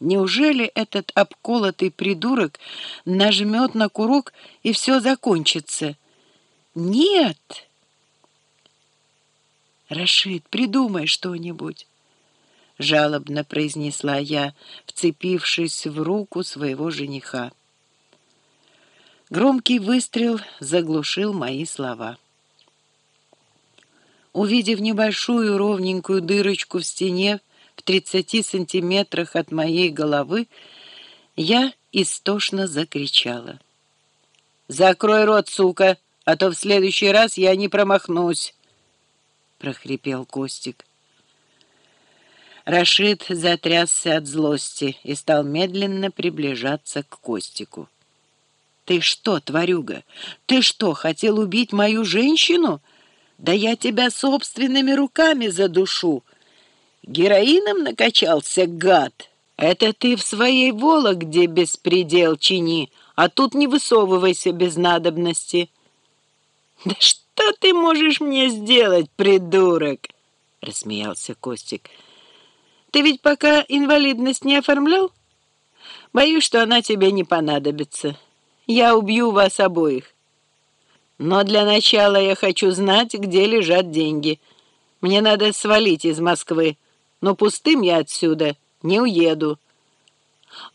Неужели этот обколотый придурок нажмет на курок и все закончится? Нет! Рашид, придумай что-нибудь. Жалобно произнесла я, вцепившись в руку своего жениха. Громкий выстрел заглушил мои слова. Увидев небольшую ровненькую дырочку в стене в 30 сантиметрах от моей головы, я истошно закричала. «Закрой рот, сука, а то в следующий раз я не промахнусь!» — прохрипел Костик. Рашид затрясся от злости и стал медленно приближаться к Костику. «Ты что, тварюга, ты что, хотел убить мою женщину?» Да я тебя собственными руками задушу. Героином накачался, гад. Это ты в своей Вологде беспредел чини, а тут не высовывайся без надобности. Да что ты можешь мне сделать, придурок? Рассмеялся Костик. Ты ведь пока инвалидность не оформлял? Боюсь, что она тебе не понадобится. Я убью вас обоих. Но для начала я хочу знать, где лежат деньги. Мне надо свалить из Москвы, но пустым я отсюда не уеду.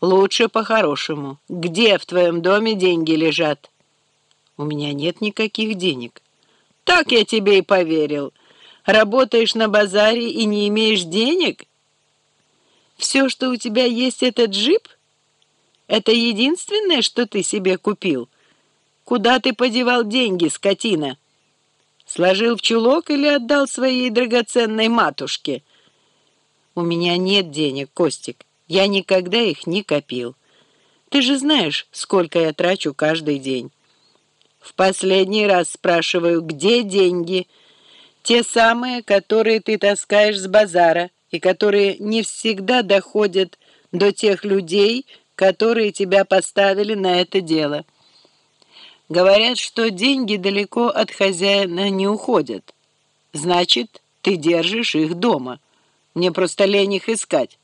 Лучше по-хорошему. Где в твоем доме деньги лежат? У меня нет никаких денег. Так я тебе и поверил. Работаешь на базаре и не имеешь денег? Все, что у тебя есть, это джип? Это единственное, что ты себе купил?» Куда ты подевал деньги, скотина? Сложил в чулок или отдал своей драгоценной матушке? У меня нет денег, Костик. Я никогда их не копил. Ты же знаешь, сколько я трачу каждый день. В последний раз спрашиваю, где деньги? Те самые, которые ты таскаешь с базара и которые не всегда доходят до тех людей, которые тебя поставили на это дело. Говорят, что деньги далеко от хозяина не уходят. Значит, ты держишь их дома. Мне просто лень их искать.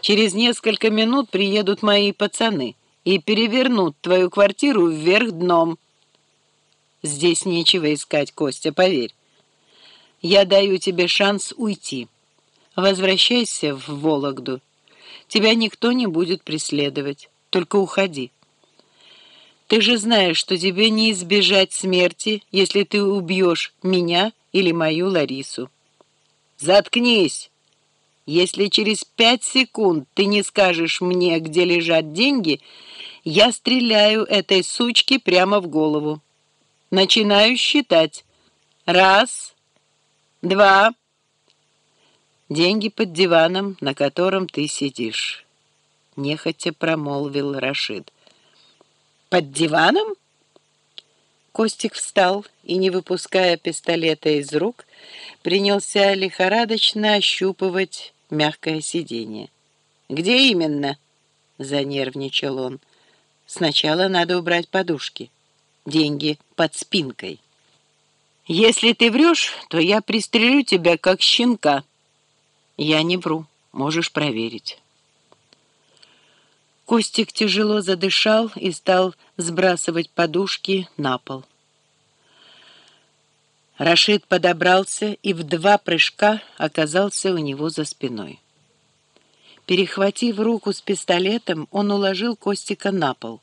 Через несколько минут приедут мои пацаны и перевернут твою квартиру вверх дном. Здесь нечего искать, Костя, поверь. Я даю тебе шанс уйти. Возвращайся в Вологду. Тебя никто не будет преследовать. Только уходи. Ты же знаешь, что тебе не избежать смерти, если ты убьешь меня или мою Ларису. Заткнись! Если через пять секунд ты не скажешь мне, где лежат деньги, я стреляю этой сучке прямо в голову. Начинаю считать. Раз, два. Деньги под диваном, на котором ты сидишь. Нехотя промолвил Рашид. «Под диваном?» Костик встал и, не выпуская пистолета из рук, принялся лихорадочно ощупывать мягкое сиденье. «Где именно?» — занервничал он. «Сначала надо убрать подушки. Деньги под спинкой». «Если ты врешь, то я пристрелю тебя, как щенка». «Я не вру, можешь проверить». Костик тяжело задышал и стал сбрасывать подушки на пол. Рашид подобрался и в два прыжка оказался у него за спиной. Перехватив руку с пистолетом, он уложил Костика на пол.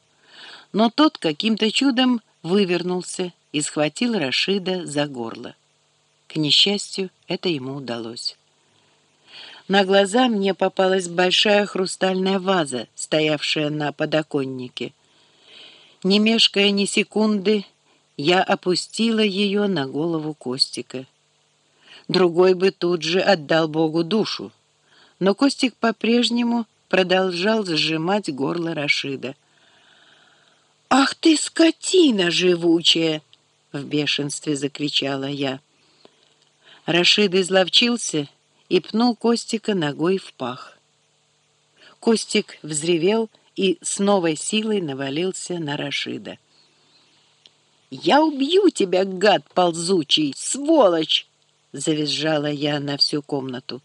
Но тот каким-то чудом вывернулся и схватил Рашида за горло. К несчастью, это ему удалось. На глаза мне попалась большая хрустальная ваза, стоявшая на подоконнике. Не мешкая ни секунды, я опустила ее на голову Костика. Другой бы тут же отдал Богу душу, но Костик по-прежнему продолжал сжимать горло Рашида. «Ах ты, скотина живучая!» — в бешенстве закричала я. Рашид изловчился и пнул Костика ногой в пах. Костик взревел и с новой силой навалился на Рашида. «Я убью тебя, гад ползучий, сволочь!» — завизжала я на всю комнату.